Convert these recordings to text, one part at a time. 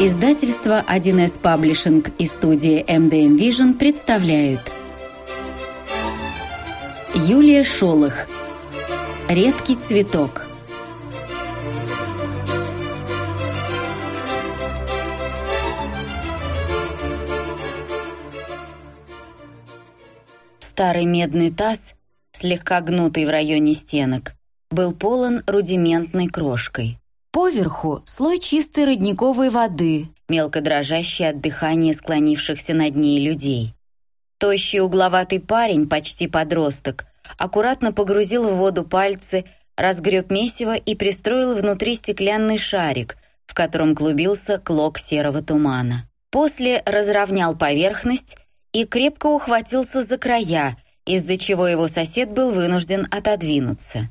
Издательство 1С Паблишинг и студия MDM Vision представляют. Юлия Шолох. Редкий цветок Старый медный таз, слегка гнутый в районе стенок, был полон рудиментной крошкой. Поверху слой чистой родниковой воды, мелко дрожащий от дыхания склонившихся над ней людей. Тощий угловатый парень, почти подросток, аккуратно погрузил в воду пальцы, разгреб месиво и пристроил внутри стеклянный шарик, в котором клубился клок серого тумана. После разровнял поверхность и крепко ухватился за края, из-за чего его сосед был вынужден отодвинуться.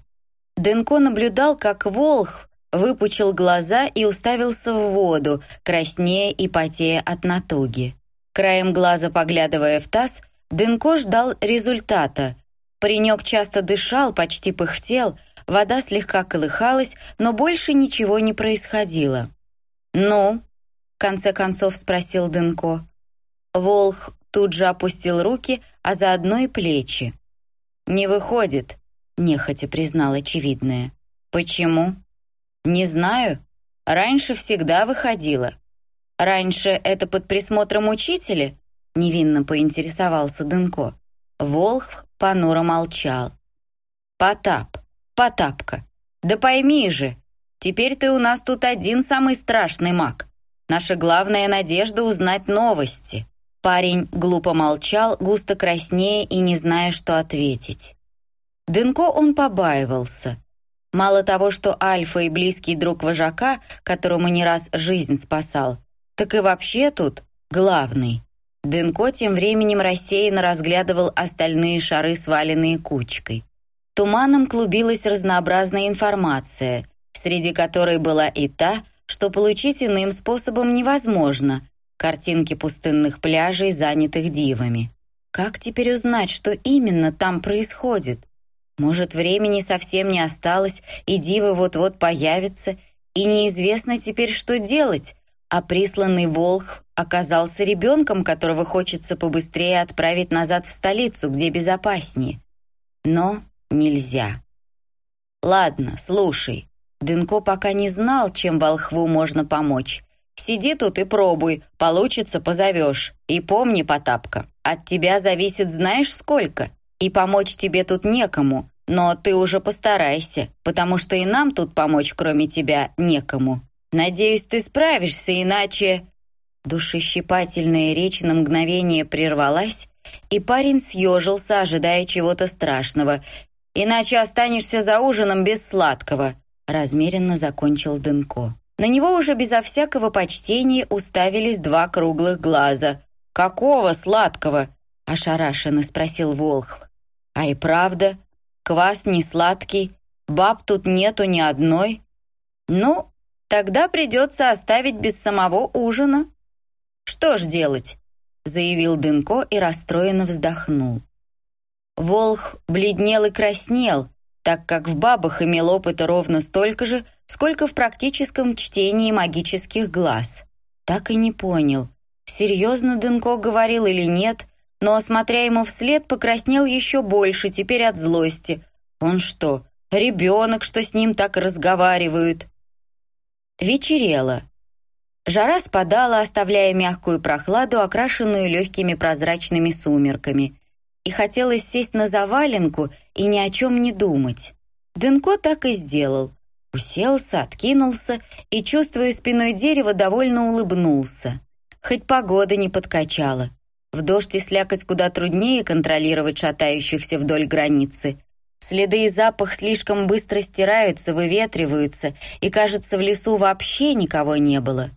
Денко наблюдал, как волх выпучил глаза и уставился в воду, краснея и потея от натуги. Краем глаза поглядывая в таз, Дынко ждал результата. Паренек часто дышал, почти пыхтел, вода слегка колыхалась, но больше ничего не происходило. «Ну?» — в конце концов спросил Дынко. Волх тут же опустил руки, а заодно и плечи. «Не выходит», — нехотя признал очевидное. «Почему?» «Не знаю. Раньше всегда выходила. Раньше это под присмотром учителя?» Невинно поинтересовался Дынко. Волх понуро молчал. «Потап, Потапка, да пойми же, теперь ты у нас тут один самый страшный маг. Наша главная надежда узнать новости». Парень глупо молчал, густо краснея и не зная, что ответить. Дынко он побаивался. Мало того, что Альфа и близкий друг вожака, которому не раз жизнь спасал, так и вообще тут главный. Дынко тем временем рассеянно разглядывал остальные шары, сваленные кучкой. Туманом клубилась разнообразная информация, среди которой была и та, что получить иным способом невозможно — картинки пустынных пляжей, занятых дивами. Как теперь узнать, что именно там происходит? Может, времени совсем не осталось, и дива вот-вот появится, и неизвестно теперь, что делать, а присланный волх оказался ребенком, которого хочется побыстрее отправить назад в столицу, где безопаснее. Но нельзя. Ладно, слушай. Дынко пока не знал, чем волхву можно помочь. Сиди тут и пробуй, получится, позовешь. И помни, Потапка, от тебя зависит знаешь сколько? И помочь тебе тут некому, но ты уже постарайся, потому что и нам тут помочь, кроме тебя, некому. Надеюсь, ты справишься, иначе...» Душещипательная речь на мгновение прервалась, и парень съежился, ожидая чего-то страшного. «Иначе останешься за ужином без сладкого», — размеренно закончил Дынко. На него уже безо всякого почтения уставились два круглых глаза. «Какого сладкого?» — ошарашенно спросил Волхв. А и правда, квас не сладкий, баб тут нету ни одной. Ну, тогда придется оставить без самого ужина. Что ж делать? заявил Дынко и расстроенно вздохнул. Волх бледнел и краснел, так как в бабах имел опыта ровно столько же, сколько в практическом чтении магических глаз. Так и не понял, серьезно Дынко говорил или нет, но, смотря ему вслед, покраснел еще больше, теперь от злости. Он что, ребенок, что с ним так разговаривают? Вечерело. Жара спадала, оставляя мягкую прохладу, окрашенную легкими прозрачными сумерками. И хотелось сесть на заваленку и ни о чем не думать. Дынко так и сделал. Уселся, откинулся и, чувствуя спиной дерево, довольно улыбнулся. Хоть погода не подкачала. В дождь и слякоть куда труднее контролировать шатающихся вдоль границы. Следы и запах слишком быстро стираются, выветриваются, и, кажется, в лесу вообще никого не было.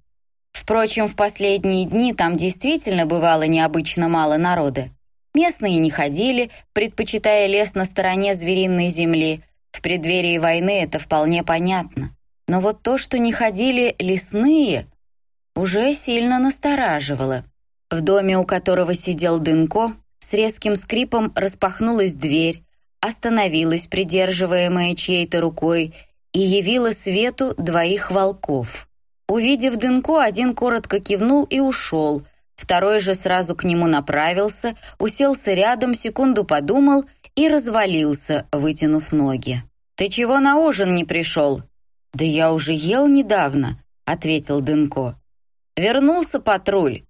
Впрочем, в последние дни там действительно бывало необычно мало народа. Местные не ходили, предпочитая лес на стороне звериной земли. В преддверии войны это вполне понятно. Но вот то, что не ходили лесные, уже сильно настораживало. В доме, у которого сидел Дынко, с резким скрипом распахнулась дверь, остановилась, придерживаемая чьей-то рукой, и явила свету двоих волков. Увидев Дынко, один коротко кивнул и ушел. Второй же сразу к нему направился, уселся рядом, секунду подумал и развалился, вытянув ноги. «Ты чего на ужин не пришел?» «Да я уже ел недавно», — ответил Дынко. «Вернулся патруль».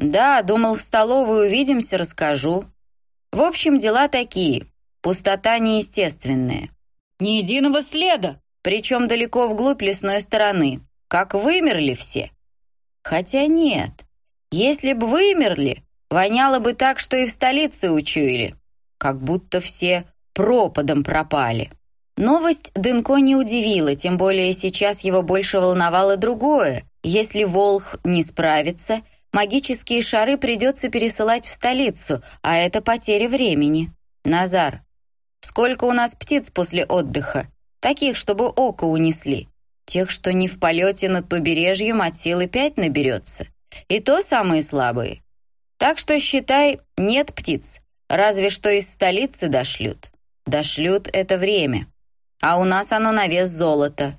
«Да, думал, в столовой увидимся, расскажу». «В общем, дела такие. Пустота неестественная. Ни единого следа, причем далеко вглубь лесной стороны. Как вымерли все. Хотя нет, если бы вымерли, воняло бы так, что и в столице учуяли. Как будто все пропадом пропали. Новость Дынко не удивила, тем более сейчас его больше волновало другое. Если Волх не справится, магические шары придется пересылать в столицу, а это потеря времени. Назар, сколько у нас птиц после отдыха? Таких, чтобы око унесли. Тех, что не в полете над побережьем, от силы пять наберется. И то самые слабые. Так что, считай, нет птиц. Разве что из столицы дошлют. Дошлют это время а у нас оно на вес золота.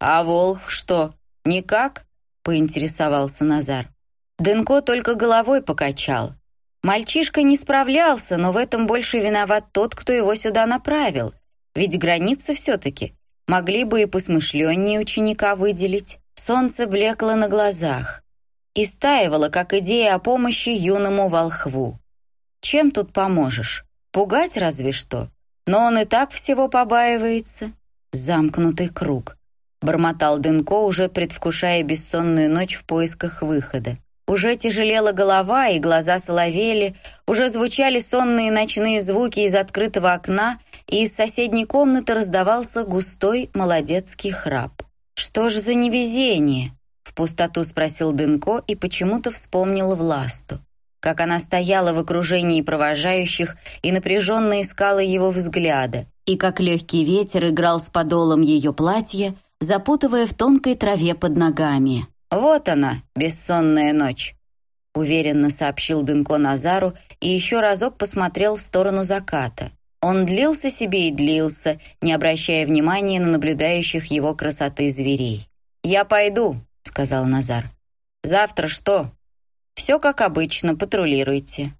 А Волх что, никак?» — поинтересовался Назар. Дынко только головой покачал. Мальчишка не справлялся, но в этом больше виноват тот, кто его сюда направил. Ведь границы все-таки. Могли бы и посмышленнее ученика выделить. Солнце блекло на глазах. И стаивало, как идея о помощи юному волхву. Чем тут поможешь? Пугать разве что? но он и так всего побаивается. Замкнутый круг. Бормотал Дынко, уже предвкушая бессонную ночь в поисках выхода. Уже тяжелела голова, и глаза соловели, уже звучали сонные ночные звуки из открытого окна, и из соседней комнаты раздавался густой молодецкий храп. «Что ж за невезение?» — в пустоту спросил Дынко и почему-то вспомнил Власту как она стояла в окружении провожающих и напряженно искала его взгляда, и как легкий ветер играл с подолом ее платья, запутывая в тонкой траве под ногами. «Вот она, бессонная ночь», — уверенно сообщил Дынко Назару и еще разок посмотрел в сторону заката. Он длился себе и длился, не обращая внимания на наблюдающих его красоты зверей. «Я пойду», — сказал Назар. «Завтра что, все как обычно, патрулируйте».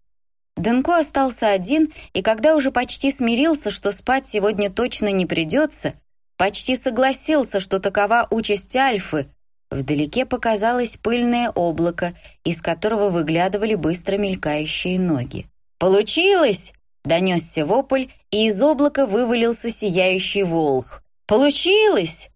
Дэнко остался один, и когда уже почти смирился, что спать сегодня точно не придется, почти согласился, что такова участь Альфы, вдалеке показалось пыльное облако, из которого выглядывали быстро мелькающие ноги. «Получилось!» — донесся вопль, и из облака вывалился сияющий волх. «Получилось!»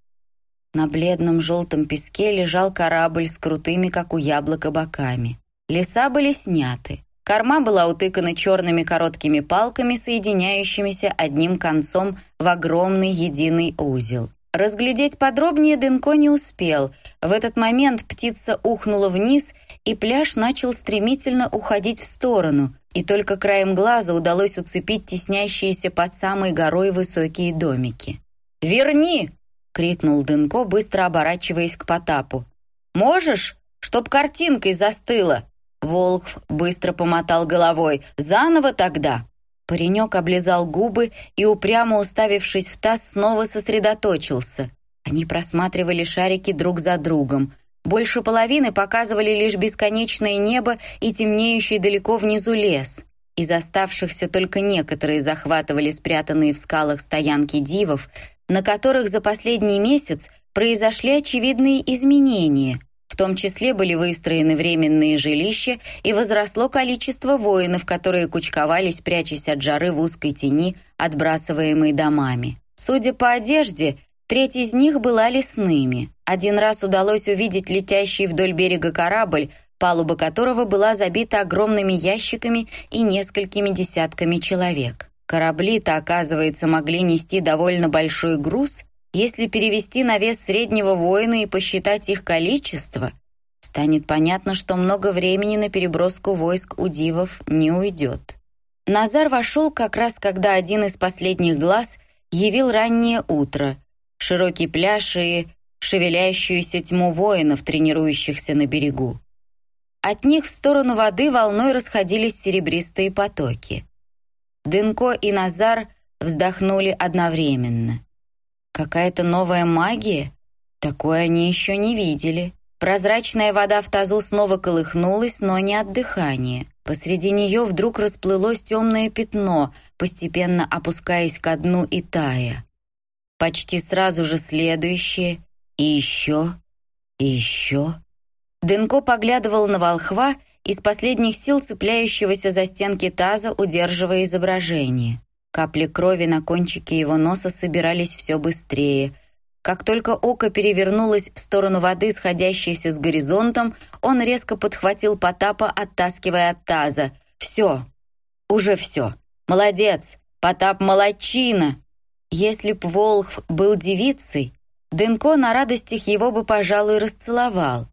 На бледном желтом песке лежал корабль с крутыми, как у яблока, боками. Леса были сняты. Корма была утыкана черными короткими палками, соединяющимися одним концом в огромный единый узел. Разглядеть подробнее Дынко не успел. В этот момент птица ухнула вниз, и пляж начал стремительно уходить в сторону, и только краем глаза удалось уцепить теснящиеся под самой горой высокие домики. «Верни!» — крикнул Дынко, быстро оборачиваясь к Потапу. «Можешь? Чтоб картинкой застыла!» Волк быстро помотал головой. «Заново тогда!» Паренек облизал губы и, упрямо уставившись в таз, снова сосредоточился. Они просматривали шарики друг за другом. Больше половины показывали лишь бесконечное небо и темнеющий далеко внизу лес. Из оставшихся только некоторые захватывали спрятанные в скалах стоянки дивов, на которых за последний месяц произошли очевидные изменения. В том числе были выстроены временные жилища и возросло количество воинов, которые кучковались, прячась от жары в узкой тени, отбрасываемой домами. Судя по одежде, треть из них была лесными. Один раз удалось увидеть летящий вдоль берега корабль, палуба которого была забита огромными ящиками и несколькими десятками человек. Корабли-то, оказывается, могли нести довольно большой груз, если перевести на вес среднего воина и посчитать их количество, станет понятно, что много времени на переброску войск у дивов не уйдет. Назар вошел как раз, когда один из последних глаз явил раннее утро, широкий пляж и шевелящуюся тьму воинов, тренирующихся на берегу. От них в сторону воды волной расходились серебристые потоки. Дынко и Назар вздохнули одновременно. Какая-то новая магия? Такое они еще не видели. Прозрачная вода в тазу снова колыхнулась, но не от дыхания. Посреди нее вдруг расплылось темное пятно, постепенно опускаясь ко дну и тая. Почти сразу же следующее, и еще, и еще. Дынко поглядывал на волхва, из последних сил цепляющегося за стенки таза, удерживая изображение. Капли крови на кончике его носа собирались все быстрее. Как только око перевернулось в сторону воды, сходящейся с горизонтом, он резко подхватил Потапа, оттаскивая от таза. «Все! Уже все! Молодец! Потап молодчина!» Если б Волхв был девицей, Дынко на радостях его бы, пожалуй, расцеловал.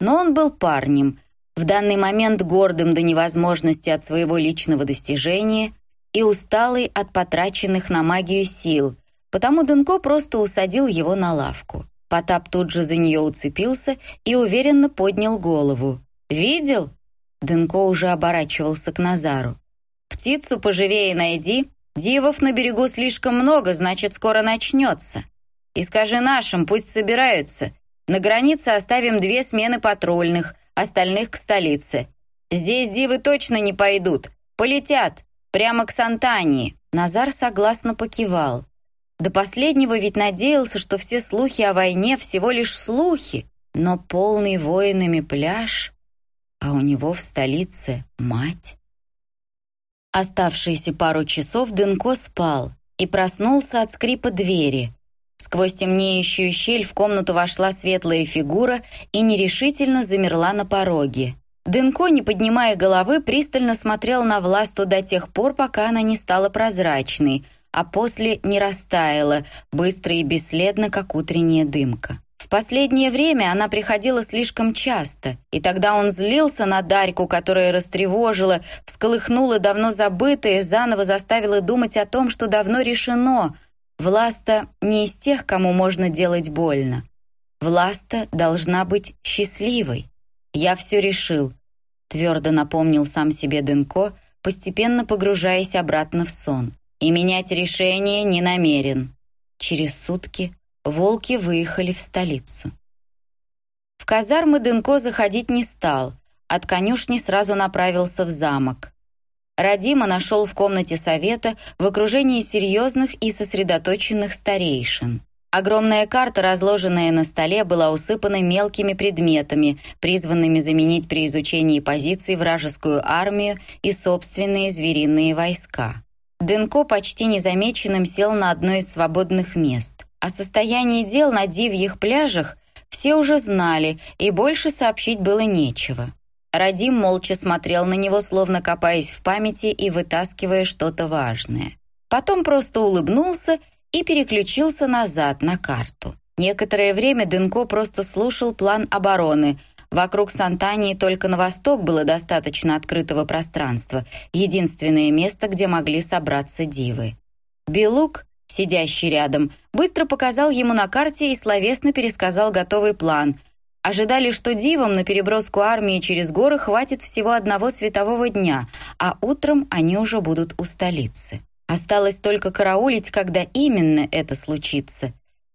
Но он был парнем, в данный момент гордым до невозможности от своего личного достижения и усталый от потраченных на магию сил, потому Дынко просто усадил его на лавку. Потап тут же за нее уцепился и уверенно поднял голову. «Видел?» Дынко уже оборачивался к Назару. «Птицу поживее найди. Дивов на берегу слишком много, значит, скоро начнется. И скажи нашим, пусть собираются. На границе оставим две смены патрульных, остальных к столице. Здесь дивы точно не пойдут. Полетят. Прямо к Сантании». Назар согласно покивал. До последнего ведь надеялся, что все слухи о войне всего лишь слухи, но полный воинами пляж, а у него в столице мать. Оставшиеся пару часов Дынко спал и проснулся от скрипа двери. Сквозь темнеющую щель в комнату вошла светлая фигура и нерешительно замерла на пороге. Дынко, не поднимая головы, пристально смотрел на Власту до тех пор, пока она не стала прозрачной, а после не растаяла, быстро и бесследно, как утренняя дымка. В последнее время она приходила слишком часто, и тогда он злился на Дарьку, которая растревожила, всколыхнула давно забытое, заново заставила думать о том, что давно решено — Власта не из тех, кому можно делать больно. Власта должна быть счастливой. Я все решил, твердо напомнил сам себе Дынко, постепенно погружаясь обратно в сон. И менять решение не намерен. Через сутки волки выехали в столицу. В казармы Дынко заходить не стал, от конюшни сразу направился в замок. Радима нашел в комнате совета в окружении серьезных и сосредоточенных старейшин. Огромная карта, разложенная на столе, была усыпана мелкими предметами, призванными заменить при изучении позиций вражескую армию и собственные звериные войска. Дынко почти незамеченным сел на одно из свободных мест. О состоянии дел на дивьих пляжах все уже знали, и больше сообщить было нечего. Радим молча смотрел на него, словно копаясь в памяти и вытаскивая что-то важное. Потом просто улыбнулся и переключился назад на карту. Некоторое время Дынко просто слушал план обороны. Вокруг Сантании только на восток было достаточно открытого пространства, единственное место, где могли собраться дивы. Белук, сидящий рядом, быстро показал ему на карте и словесно пересказал готовый план, Ожидали, что дивам на переброску армии через горы хватит всего одного светового дня, а утром они уже будут у столицы. Осталось только караулить, когда именно это случится.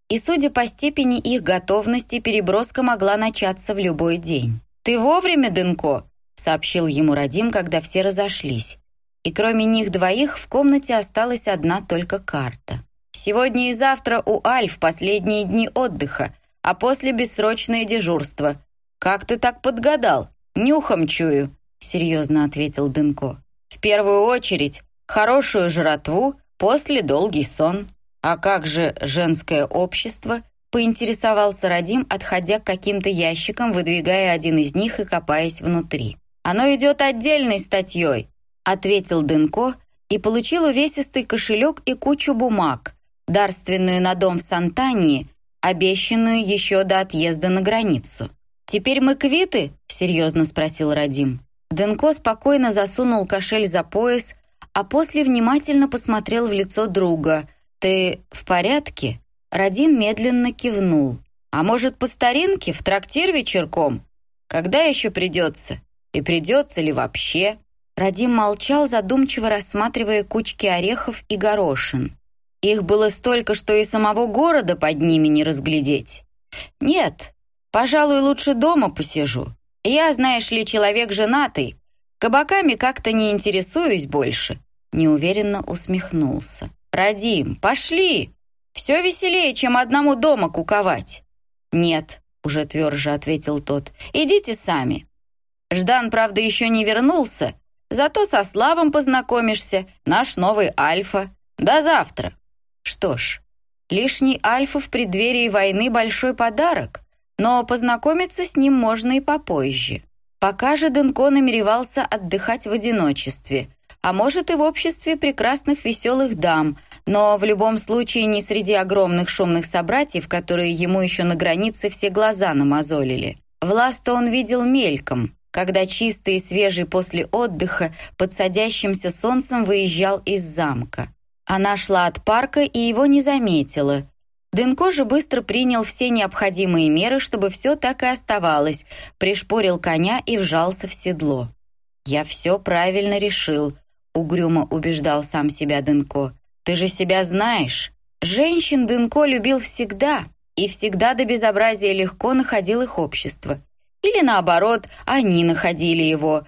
И, судя по степени их готовности, переброска могла начаться в любой день. «Ты вовремя, Дынко?» — сообщил ему Радим, когда все разошлись. И кроме них двоих в комнате осталась одна только карта. «Сегодня и завтра у Альф последние дни отдыха», а после бессрочное дежурство. Как ты так подгадал? Нюхом чую», — серьезно ответил Дынко. «В первую очередь хорошую жратву, после долгий сон. А как же женское общество?» — поинтересовался Радим, отходя к каким-то ящикам, выдвигая один из них и копаясь внутри. «Оно идет отдельной статьей», — ответил Дынко и получил увесистый кошелек и кучу бумаг, дарственную на дом в Сантании обещанную еще до отъезда на границу. «Теперь мы квиты?» — серьезно спросил Радим. Денко спокойно засунул кошель за пояс, а после внимательно посмотрел в лицо друга. «Ты в порядке?» Радим медленно кивнул. «А может, по старинке, в трактир вечерком? Когда еще придется? И придется ли вообще?» Радим молчал, задумчиво рассматривая кучки орехов и горошин. Их было столько, что и самого города под ними не разглядеть. «Нет, пожалуй, лучше дома посижу. Я, знаешь ли, человек женатый. Кабаками как-то не интересуюсь больше», — неуверенно усмехнулся. «Радим, пошли! Все веселее, чем одному дома куковать». «Нет», — уже тверже ответил тот, — «идите сами». Ждан, правда, еще не вернулся, зато со Славом познакомишься, наш новый Альфа. До завтра. Что ж, лишний Альфа в преддверии войны большой подарок, но познакомиться с ним можно и попозже. Пока же Денко намеревался отдыхать в одиночестве, а может и в обществе прекрасных веселых дам, но в любом случае не среди огромных шумных собратьев, которые ему еще на границе все глаза намазолили. Власту он видел мельком, когда чистый и свежий после отдыха под садящимся солнцем выезжал из замка. Она шла от парка и его не заметила. Дынко же быстро принял все необходимые меры, чтобы все так и оставалось, пришпорил коня и вжался в седло. «Я все правильно решил», — угрюмо убеждал сам себя Дынко. «Ты же себя знаешь. Женщин Дынко любил всегда, и всегда до безобразия легко находил их общество. Или наоборот, они находили его.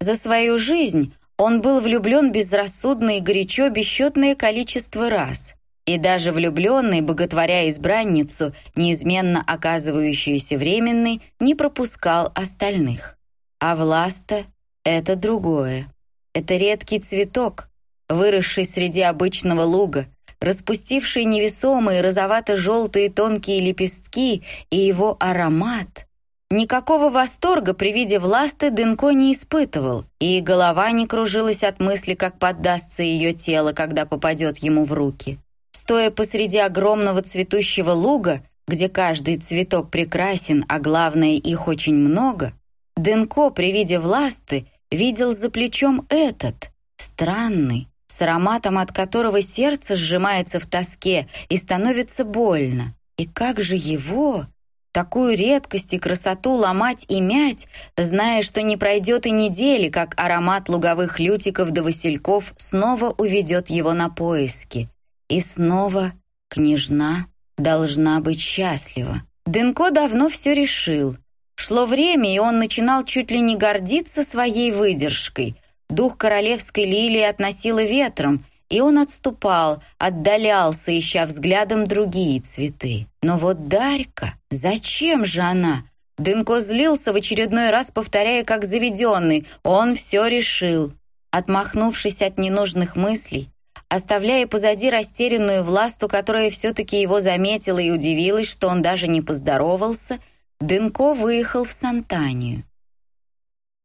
За свою жизнь он был влюблен безрассудно и горячо бесчетное количество раз. И даже влюбленный, боготворя избранницу, неизменно оказывающуюся временной, не пропускал остальных. А Власта — это другое. Это редкий цветок, выросший среди обычного луга, распустивший невесомые розовато-желтые тонкие лепестки и его аромат — Никакого восторга при виде власты Дынко не испытывал, и голова не кружилась от мысли, как поддастся ее тело, когда попадет ему в руки. Стоя посреди огромного цветущего луга, где каждый цветок прекрасен, а главное, их очень много, Дынко при виде власты видел за плечом этот, странный, с ароматом от которого сердце сжимается в тоске и становится больно. И как же его, Такую редкость и красоту ломать и мять, зная, что не пройдет и недели, как аромат луговых лютиков до васильков снова уведет его на поиски. И снова княжна должна быть счастлива. Дынко давно все решил. Шло время, и он начинал чуть ли не гордиться своей выдержкой. Дух королевской лилии относило ветром, и он отступал, отдалялся, ища взглядом другие цветы. Но вот Дарька, зачем же она? Дынко злился в очередной раз, повторяя как заведенный, он все решил. Отмахнувшись от ненужных мыслей, оставляя позади растерянную власту, которая все-таки его заметила и удивилась, что он даже не поздоровался, Дынко выехал в Сантанию.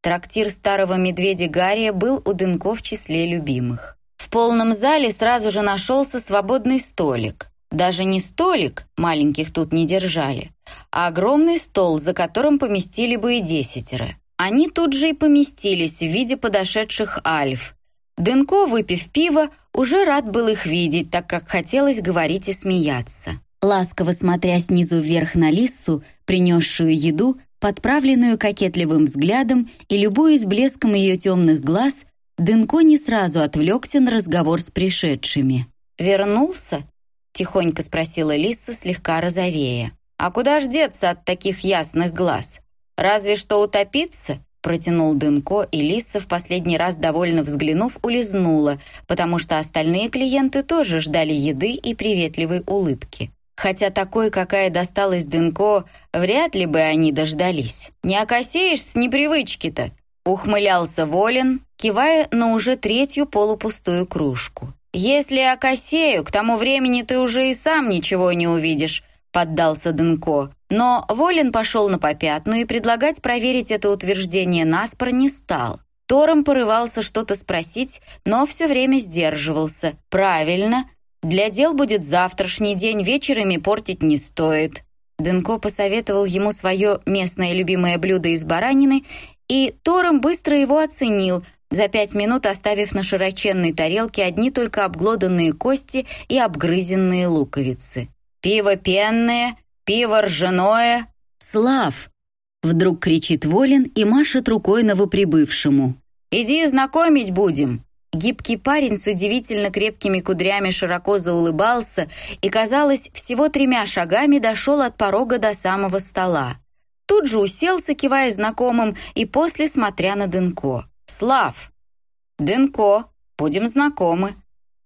Трактир старого медведя Гария был у Дынко в числе любимых. В полном зале сразу же нашелся свободный столик. Даже не столик, маленьких тут не держали, а огромный стол, за которым поместили бы и десятеро. Они тут же и поместились в виде подошедших альф. Дынко, выпив пиво, уже рад был их видеть, так как хотелось говорить и смеяться. Ласково смотря снизу вверх на Лиссу, принесшую еду, подправленную кокетливым взглядом и любуясь блеском ее темных глаз, Дынко не сразу отвлекся на разговор с пришедшими. «Вернулся?» — тихонько спросила Лиса, слегка розовея. «А куда ж деться от таких ясных глаз? Разве что утопиться?» Протянул Дынко, и Лиса, в последний раз довольно взглянув, улизнула, потому что остальные клиенты тоже ждали еды и приветливой улыбки. Хотя такой, какая досталась Дынко, вряд ли бы они дождались. «Не окосеешь с непривычки-то?» Ухмылялся Волин, кивая на уже третью полупустую кружку. «Если я косею, к тому времени ты уже и сам ничего не увидишь», поддался Дынко. Но Волин пошел на попятную и предлагать проверить это утверждение наспор не стал. Тором порывался что-то спросить, но все время сдерживался. «Правильно. Для дел будет завтрашний день, вечерами портить не стоит». Дынко посоветовал ему свое местное любимое блюдо из баранины и Тором быстро его оценил, за пять минут оставив на широченной тарелке одни только обглоданные кости и обгрызенные луковицы. «Пиво пенное, пиво ржаное!» «Слав!» — вдруг кричит Волин и машет рукой новоприбывшему. «Иди знакомить будем!» Гибкий парень с удивительно крепкими кудрями широко заулыбался и, казалось, всего тремя шагами дошел от порога до самого стола. Тут же уселся, кивая знакомым, и после смотря на Дынко. «Слав!» «Дынко, будем знакомы».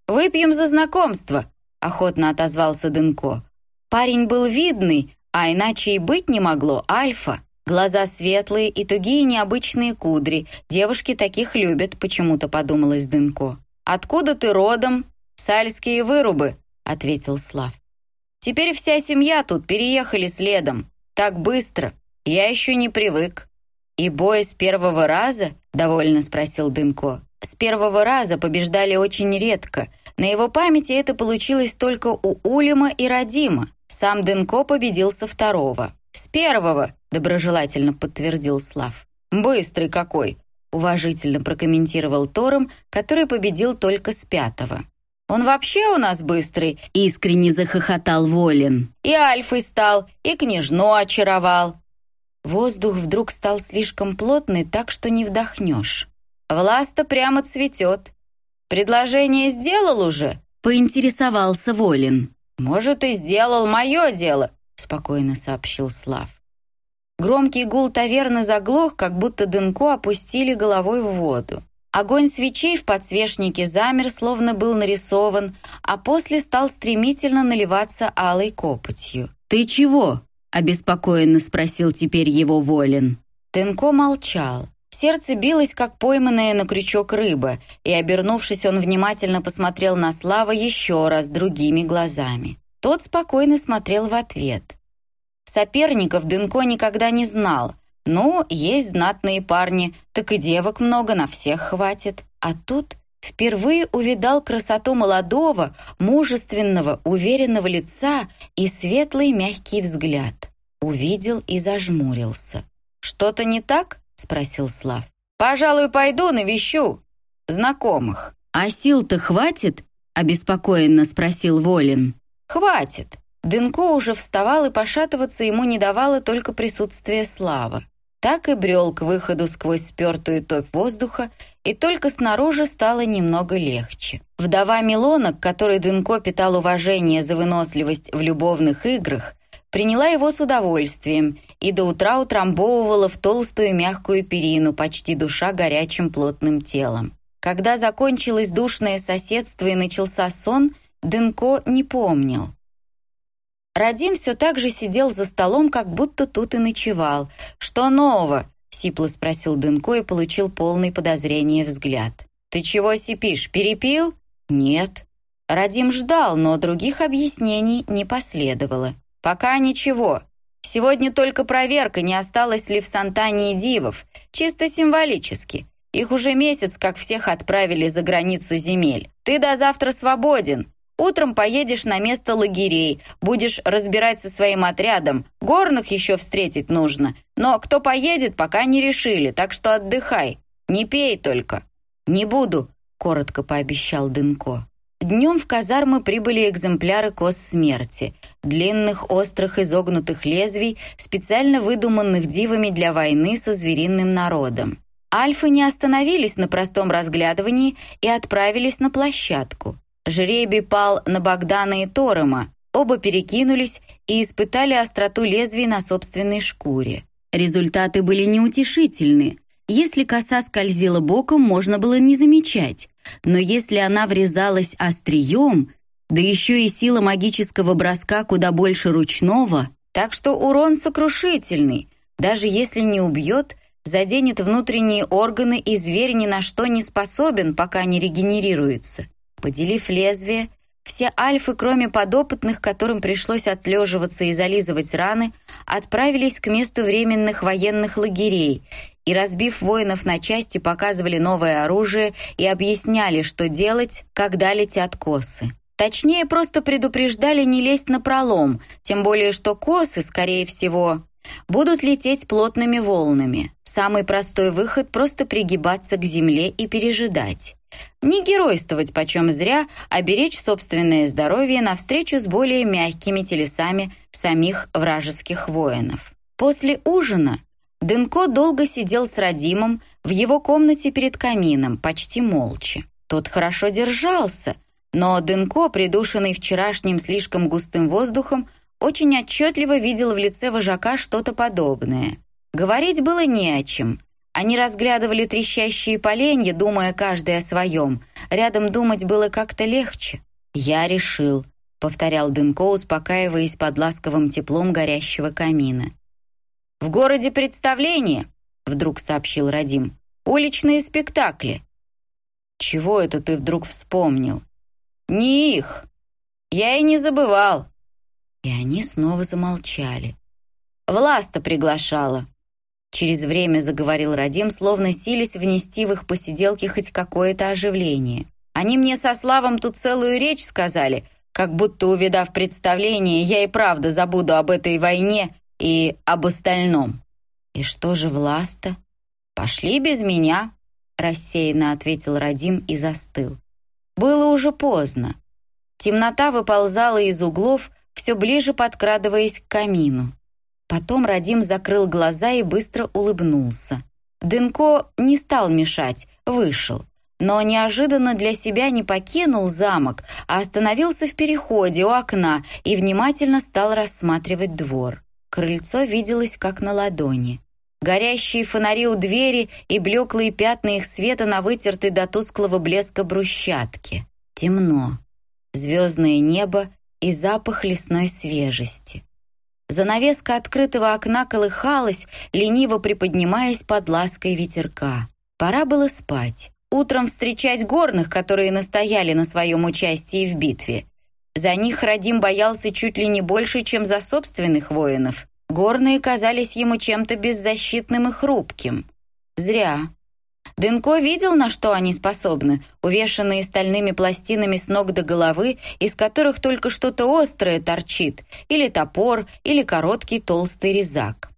«Выпьем за знакомство», — охотно отозвался Дынко. Парень был видный, а иначе и быть не могло, альфа. Глаза светлые и тугие необычные кудри. Девушки таких любят, почему-то подумалось Дынко. «Откуда ты родом?» «Сальские вырубы», — ответил Слав. «Теперь вся семья тут переехали следом. Так быстро. Я еще не привык». «И бой с первого раза?» — довольно спросил Дынко. «С первого раза побеждали очень редко. На его памяти это получилось только у Улима и Радима. Сам Дынко победил со второго. «С первого», — доброжелательно подтвердил Слав. «Быстрый какой», — уважительно прокомментировал Тором, который победил только с пятого. «Он вообще у нас быстрый», — искренне захохотал Волин. «И Альфой стал, и княжну очаровал». Воздух вдруг стал слишком плотный, так что не вдохнешь. Власта прямо цветет. «Предложение сделал уже?» — поинтересовался Волин. «Может, и сделал мое дело», — спокойно сообщил Слав. Громкий гул таверны заглох, как будто дынку опустили головой в воду. Огонь свечей в подсвечнике замер, словно был нарисован, а после стал стремительно наливаться алой копотью. «Ты чего?» — обеспокоенно спросил теперь его Волин. Тынко молчал. Сердце билось, как пойманная на крючок рыба, и, обернувшись, он внимательно посмотрел на Слава еще раз другими глазами. Тот спокойно смотрел в ответ. Соперников Дынко никогда не знал. Ну, есть знатные парни, так и девок много, на всех хватит. А тут впервые увидал красоту молодого, мужественного, уверенного лица и светлый мягкий взгляд. Увидел и зажмурился. «Что-то не так?» — спросил Слав. «Пожалуй, пойду навещу знакомых». «А сил-то хватит?» — обеспокоенно спросил Волин. «Хватит». Дынко уже вставал, и пошатываться ему не давало только присутствие Слава. Так и брел к выходу сквозь спертую топь воздуха, и только снаружи стало немного легче. Вдова Милона, к которой Дынко питал уважение за выносливость в любовных играх, приняла его с удовольствием и до утра утрамбовывала в толстую мягкую перину, почти душа горячим плотным телом. Когда закончилось душное соседство и начался сон, Дынко не помнил. Радим все так же сидел за столом, как будто тут и ночевал. «Что нового?» — сипло спросил Дынко и получил полный подозрение взгляд. «Ты чего сипишь, перепил?» «Нет». Радим ждал, но других объяснений не последовало. «Пока ничего. Сегодня только проверка, не осталось ли в Сантании дивов. Чисто символически. Их уже месяц, как всех отправили за границу земель. Ты до завтра свободен. Утром поедешь на место лагерей, будешь разбирать со своим отрядом. Горных еще встретить нужно. Но кто поедет, пока не решили, так что отдыхай. Не пей только». «Не буду», — коротко пообещал Дынко. Днем в казармы прибыли экземпляры кос смерти, длинных, острых, изогнутых лезвий, специально выдуманных дивами для войны со звериным народом. Альфы не остановились на простом разглядывании и отправились на площадку. Жребий пал на Богдана и Торома, оба перекинулись и испытали остроту лезвий на собственной шкуре. Результаты были неутешительны. Если коса скользила боком, можно было не замечать, но если она врезалась острием, да еще и сила магического броска куда больше ручного, так что урон сокрушительный. Даже если не убьет, заденет внутренние органы, и зверь ни на что не способен, пока не регенерируется. Поделив лезвие, все альфы, кроме подопытных, которым пришлось отлеживаться и зализывать раны, отправились к месту временных военных лагерей и, разбив воинов на части, показывали новое оружие и объясняли, что делать, когда летят косы. Точнее, просто предупреждали не лезть на пролом, тем более, что косы, скорее всего, будут лететь плотными волнами. Самый простой выход — просто пригибаться к земле и пережидать. Не геройствовать почем зря, а беречь собственное здоровье навстречу с более мягкими телесами самих вражеских воинов. После ужина Дынко долго сидел с Радимом в его комнате перед камином, почти молча. Тот хорошо держался, но Дынко, придушенный вчерашним слишком густым воздухом, очень отчетливо видел в лице вожака что-то подобное. Говорить было не о чем. Они разглядывали трещащие поленья, думая каждый о своем. Рядом думать было как-то легче. «Я решил», — повторял Дынко, успокаиваясь под ласковым теплом горящего камина. «В городе представление», — вдруг сообщил Радим. «Уличные спектакли». «Чего это ты вдруг вспомнил?» «Не их. Я и не забывал. И они снова замолчали. «Власта приглашала». Через время заговорил Радим, словно сились внести в их посиделки хоть какое-то оживление. «Они мне со Славом тут целую речь сказали, как будто, увидав представление, я и правда забуду об этой войне и об остальном». «И что же Власта?» «Пошли без меня», — рассеянно ответил Радим и застыл. Было уже поздно. Темнота выползала из углов, все ближе подкрадываясь к камину. Потом Радим закрыл глаза и быстро улыбнулся. Дынко не стал мешать, вышел. Но неожиданно для себя не покинул замок, а остановился в переходе у окна и внимательно стал рассматривать двор. Крыльцо виделось как на ладони. Горящие фонари у двери и блеклые пятна их света на вытертой до тусклого блеска брусчатке. Темно. Звездное небо и запах лесной свежести. Занавеска открытого окна колыхалась, лениво приподнимаясь под лаской ветерка. Пора было спать. Утром встречать горных, которые настояли на своем участии в битве. За них Радим боялся чуть ли не больше, чем за собственных воинов. Горные казались ему чем-то беззащитным и хрупким. Зря. Дынко видел, на что они способны, увешанные стальными пластинами с ног до головы, из которых только что-то острое торчит, или топор, или короткий толстый резак.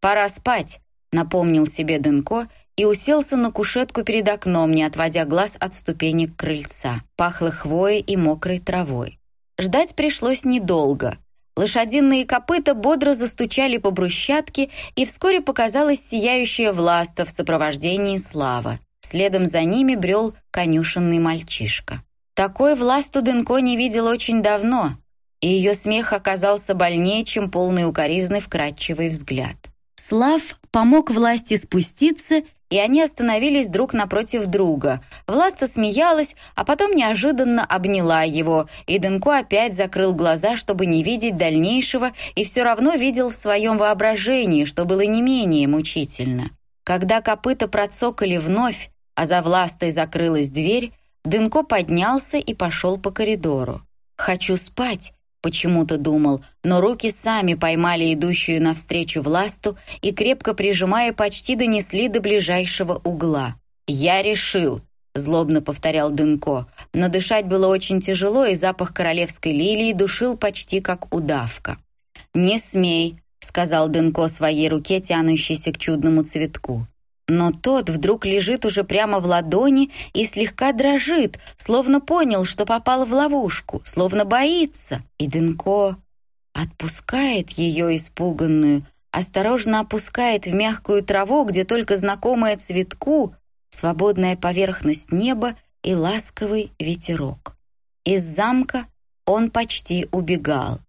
«Пора спать», — напомнил себе Дынко и уселся на кушетку перед окном, не отводя глаз от ступенек крыльца. Пахло хвоей и мокрой травой. Ждать пришлось недолго — Лошадиные копыта бодро застучали по брусчатке, и вскоре показалась сияющая власта в сопровождении Слава. Следом за ними брел конюшенный мальчишка. Такой власту Дынко не видел очень давно, и ее смех оказался больнее, чем полный укоризны вкрадчивый взгляд. Слав помог власти спуститься и они остановились друг напротив друга. Власта смеялась, а потом неожиданно обняла его, и Дынко опять закрыл глаза, чтобы не видеть дальнейшего, и все равно видел в своем воображении, что было не менее мучительно. Когда копыта процокали вновь, а за Властой закрылась дверь, Дынко поднялся и пошел по коридору. «Хочу спать», Почему-то думал, но руки сами поймали идущую навстречу власту и, крепко прижимая, почти донесли до ближайшего угла. «Я решил», — злобно повторял Дынко, но дышать было очень тяжело, и запах королевской лилии душил почти как удавка. «Не смей», — сказал Дынко своей руке, тянущейся к чудному цветку но тот вдруг лежит уже прямо в ладони и слегка дрожит, словно понял, что попал в ловушку, словно боится. И Дынко отпускает ее испуганную, осторожно опускает в мягкую траву, где только знакомая цветку, свободная поверхность неба и ласковый ветерок. Из замка он почти убегал.